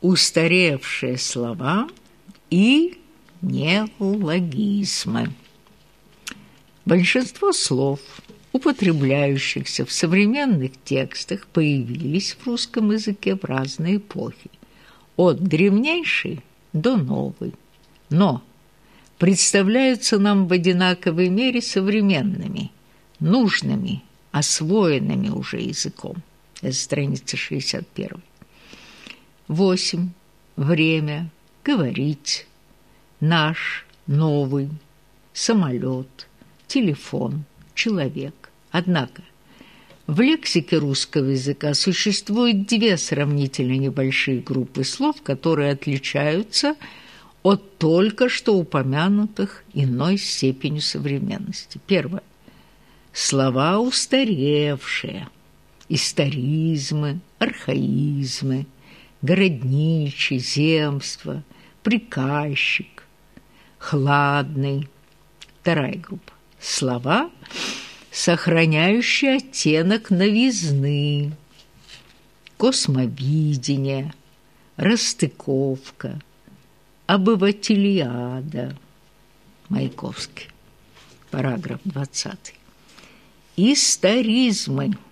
устаревшие слова и неологизмы. Большинство слов, употребляющихся в современных текстах, появились в русском языке в разные эпохи, от древнейшей до новой, но представляются нам в одинаковой мере современными, нужными, освоенными уже языком. Это страница 61. 8. Время. Говорить. Наш. Новый. Самолет. Телефон. Человек. Однако в лексике русского языка существует две сравнительно небольшие группы слов, которые отличаются от только что упомянутых иной степенью современности. Первое. Слова устаревшие, историзмы, архаизмы – городничий, земство, приказчик, хладный. Вторая группа. Слова, сохраняющие оттенок новизны, космовидение, расстыковка, обывателиада. Маяковский. Параграф 20. Историзмы –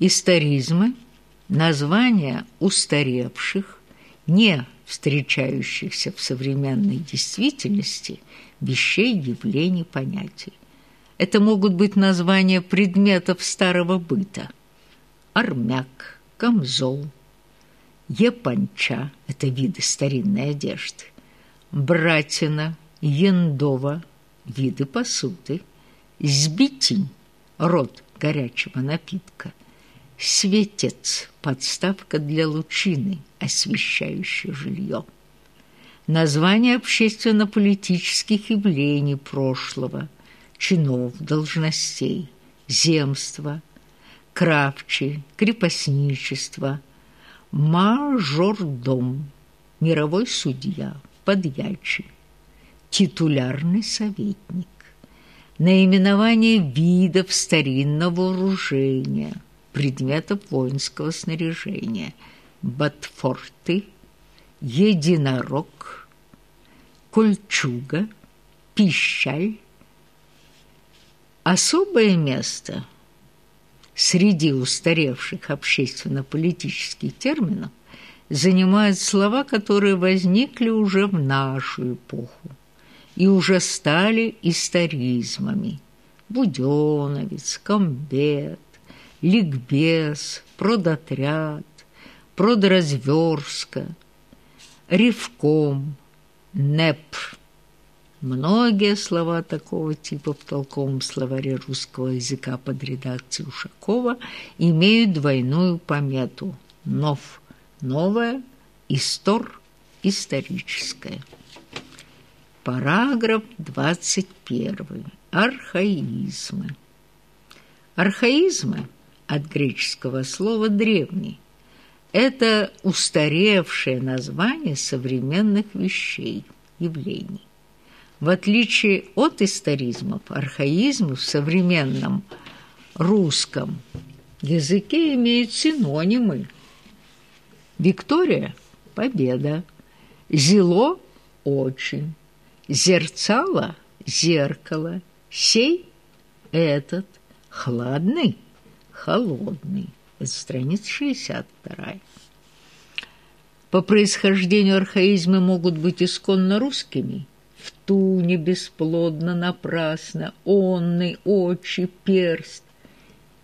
Историзмы – названия устаревших, не встречающихся в современной действительности вещей, явлений, понятий. Это могут быть названия предметов старого быта. Армяк, камзол, епанча – это виды старинной одежды, братина, яндова – виды посуды, сбитень – род горячего напитка – Светец – подставка для лучины, освещающей жилье. Название общественно-политических явлений прошлого, чинов, должностей, земства, кравчи, крепостничество, мажордом, мировой судья, подьячий, титулярный советник, наименование видов старинного вооружения – предметов воинского снаряжения, ботфорты, единорог, кольчуга, пищаль. Особое место среди устаревших общественно-политических терминов занимают слова, которые возникли уже в нашу эпоху и уже стали историзмами. Будёновец, комбет, ликбез, продотряд, продразверстка, ревком, неп. Многие слова такого типа в толковом словаре русского языка под редакцией Ушакова имеют двойную помету «нов» – новое, «истор» – историческое. Параграф 21. Архаизмы. Архаизмы – от греческого слова «древний». Это устаревшее название современных вещей, явлений. В отличие от историзмов, архаизмы в современном русском языке имеют синонимы. Виктория – победа, зело – очень, зерцало – зеркало, сей – этот, хладный – холодный. Это страница 62. По происхождению архаизмы могут быть исконно русскими. В туне бесплодно, напрасно, онный, очи, перст.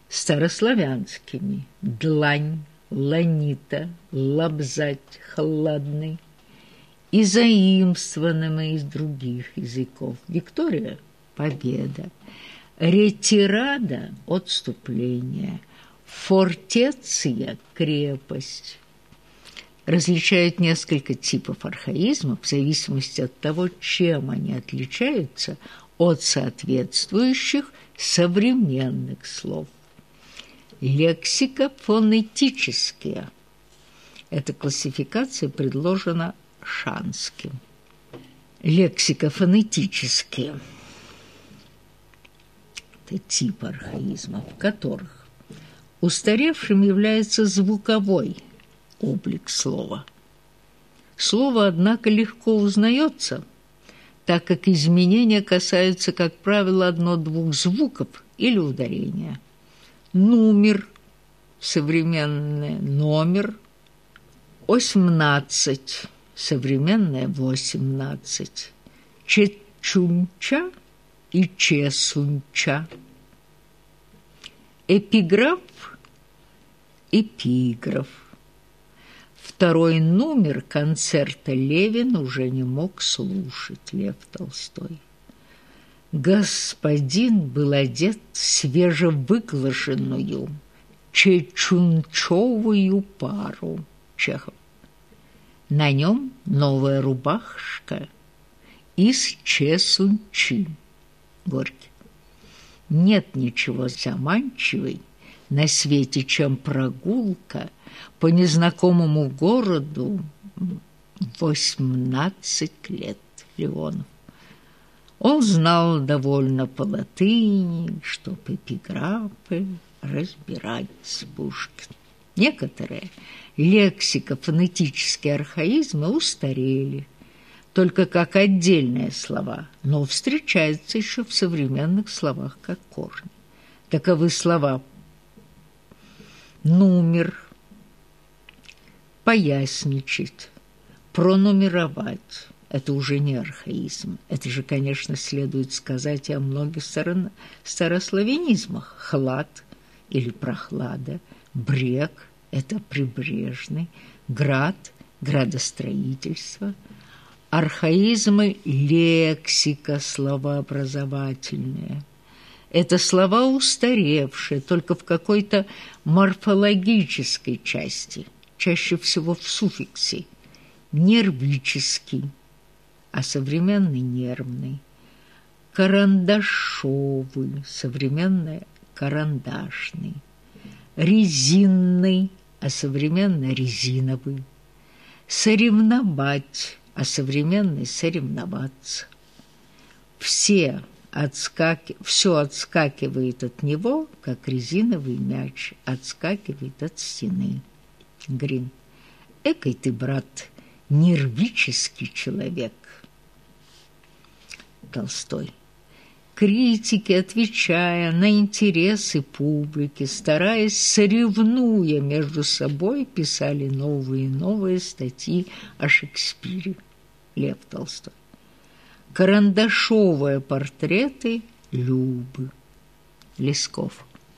Старославянскими. Длань, ланита, лобзать, хладный. И заимствованными из других языков. Виктория – победа ретирада – отступление, фортеция – крепость. Различают несколько типов архаизмов в зависимости от того, чем они отличаются от соответствующих современных слов. Лексика фонетические. Эта классификация предложена Шанским. Лексика фонетические – тип архаизмов, которых Устаревшим является звуковой облик слова. Слово, однако, легко узнается, так как изменения касаются, как правило, одно-двух звуков или ударения. Номер, современный номер, 18, современное 18, чечунча и чесунча. Эпиграф – эпиграф. Второй номер концерта Левин уже не мог слушать Лев Толстой. Господин был одет в свежевыглаженную чечунчовую пару Чехов. На нем новая рубашка из чесунчи. Горький. Нет ничего заманчивой на свете, чем прогулка по незнакомому городу восемнадцать лет Леонов. Он знал довольно по латыни, чтоб эпиграфы разбирать Пушкин. Некоторые лексико-фонетические архаизмы устарели, только как отдельные слова, но встречаются еще в современных словах как корни. Таковы слова «номер», «поясничать», «пронумеровать». Это уже не архаизм. Это же, конечно, следует сказать и о многих старославянизмах. Хлад или прохлада, брег – это прибрежный, град – градостроительство, архаизмы – лексика словообразовательная. Это слова устаревшие только в какой-то морфологической части, чаще всего в суффиксе, нервический, а современный – нервный, карандашовый, современное – карандашный, резинный, а современный – резиновый, соревновать, а современный – соревноваться. Все отскаки... все отскакивает от него, как резиновый мяч отскакивает от стены. Грин. Экой ты, брат, нервический человек. Толстой. Критики, отвечая на интересы публики, стараясь, соревнуя между собой, писали новые и новые статьи о Шекспире. Лев Толстой. Карандашовые портреты Любы. Лесков.